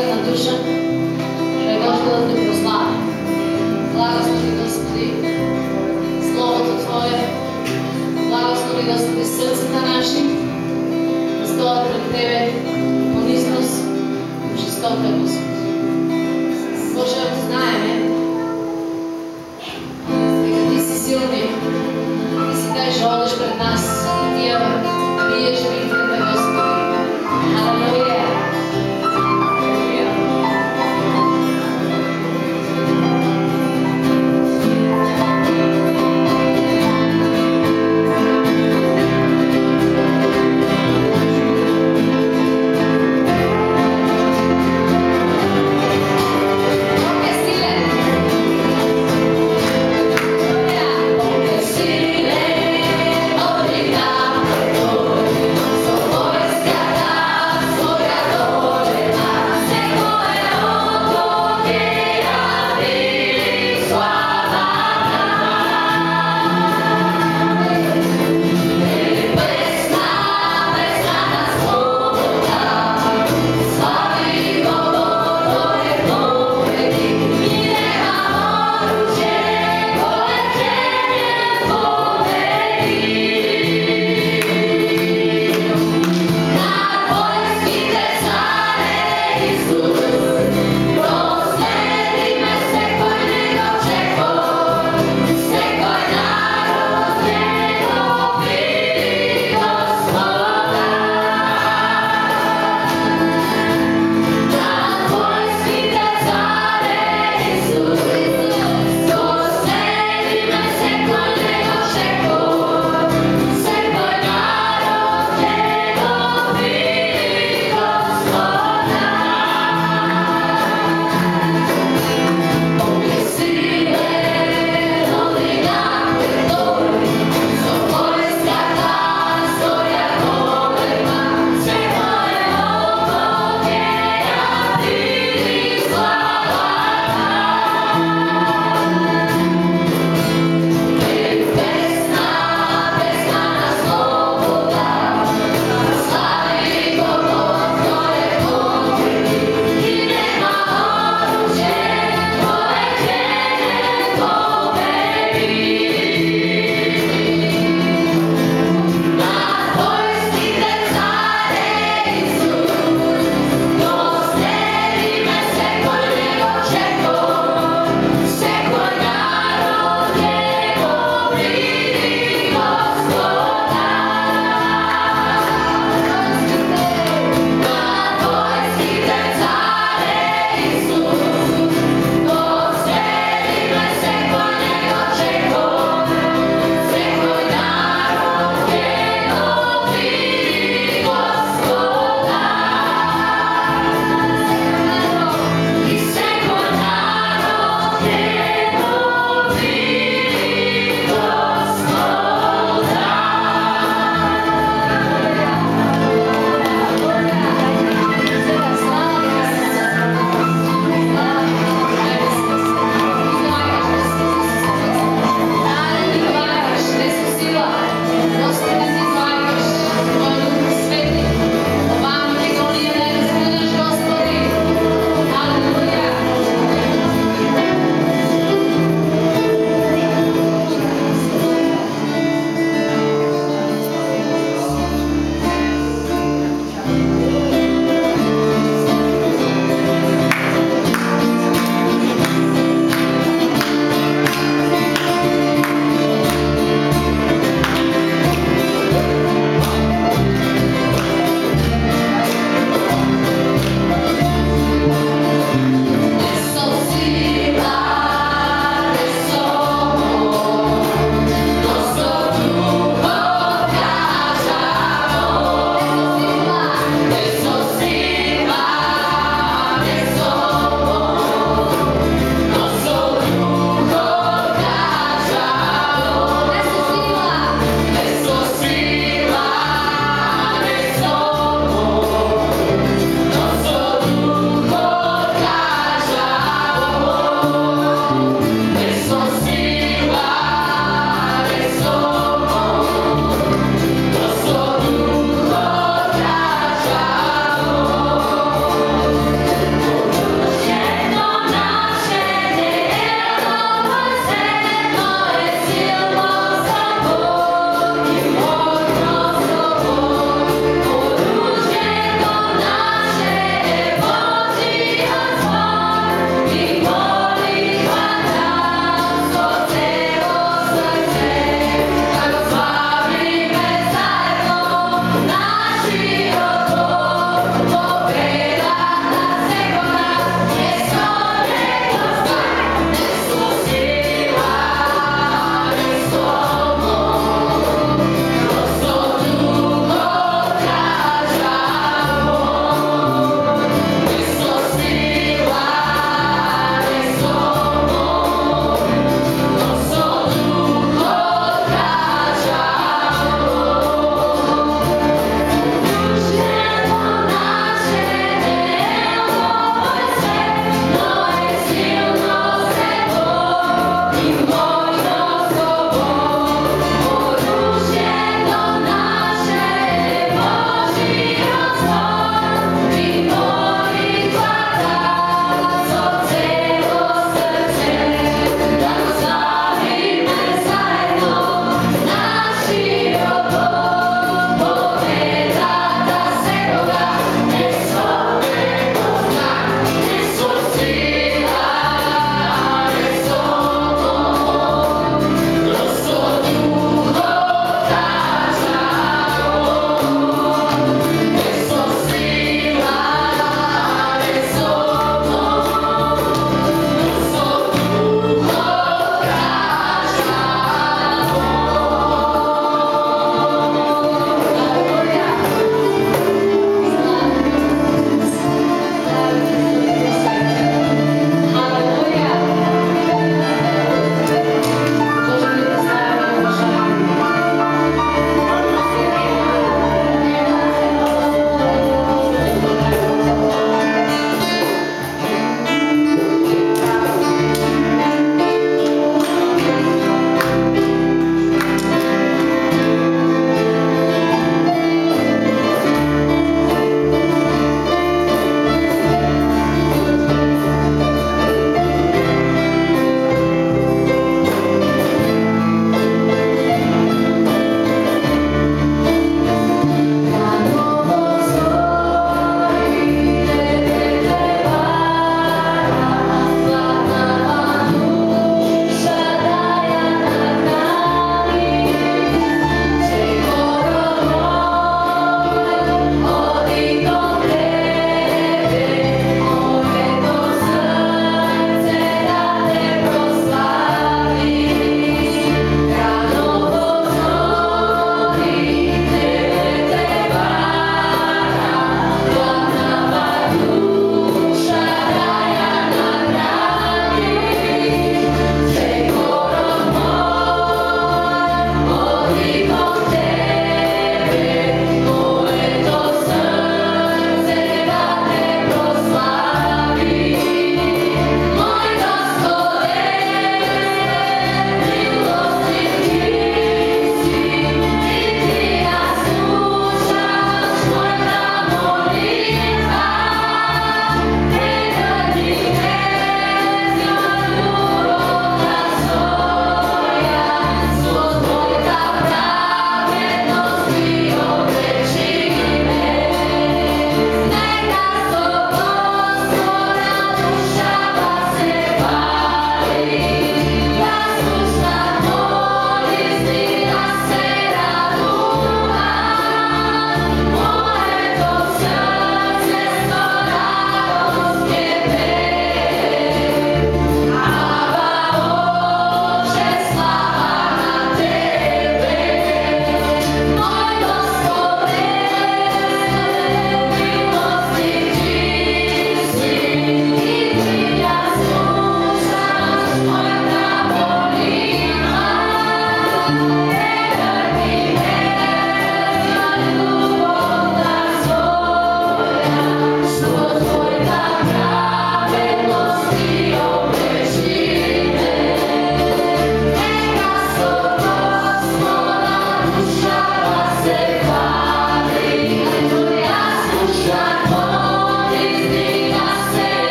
condition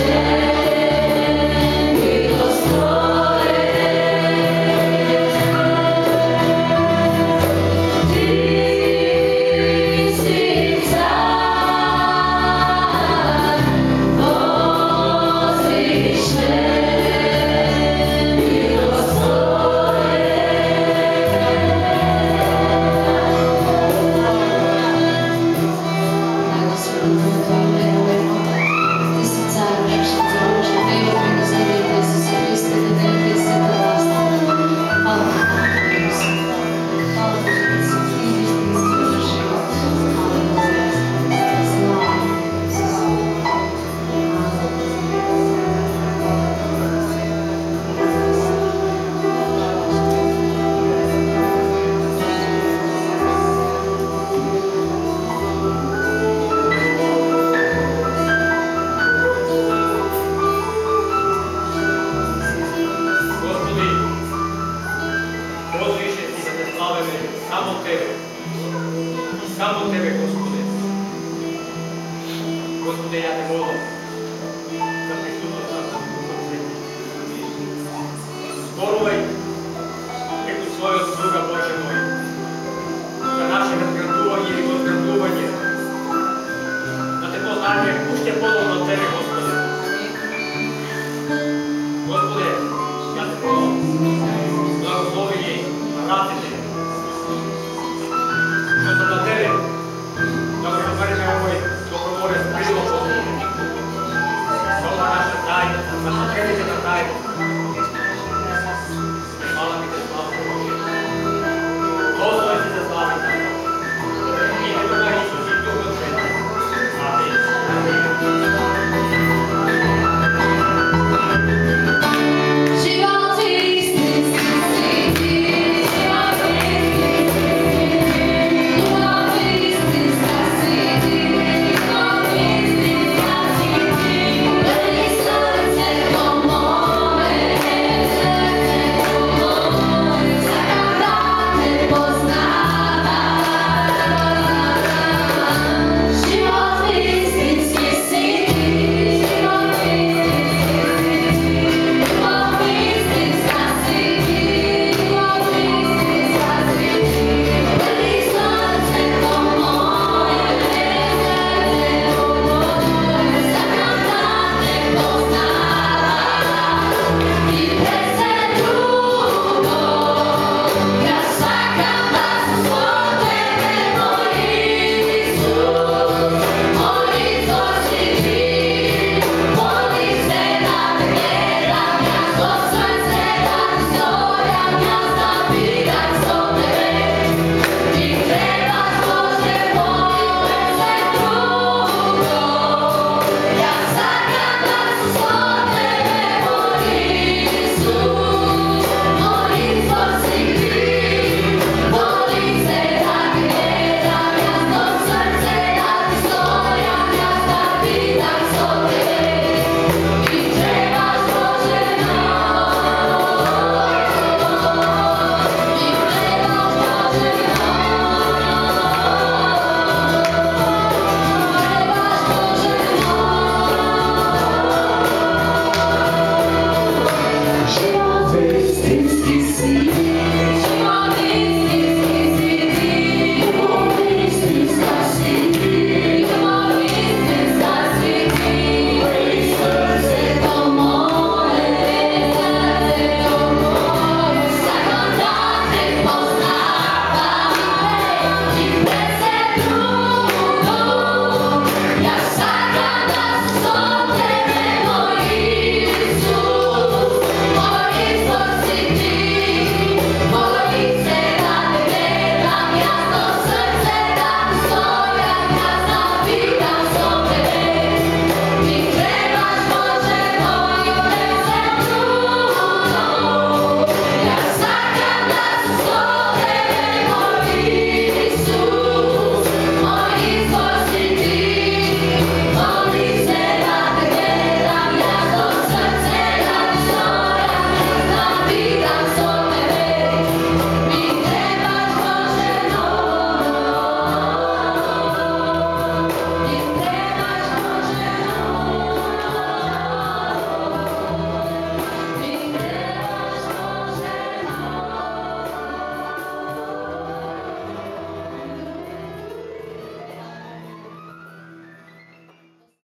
share.